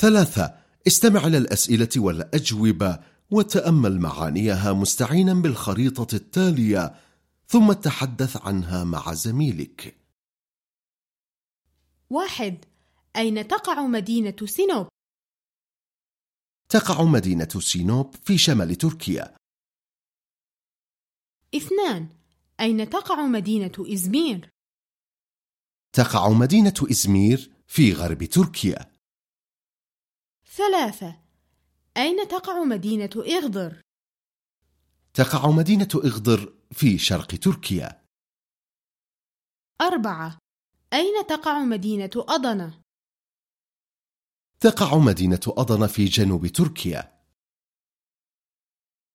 ثلاثة استمع إلى الأسئلة والأجوبة وتأمل معانيها مستعينا بالخريطة التالية ثم تحدث عنها مع زميلك واحد أين تقع مدينة سينوب؟ تقع مدينة سينوب في شمال تركيا اثنان أين تقع مدينة إزمير؟ تقع مدينة إزمير في غرب تركيا ثلاثة أين تقع مدينة إغدر؟ تقع مدينة إغدر في شرق تركيا أربعة أين تقع مدينة أضنة؟ تقع مدينة أضن في جنوب تركيا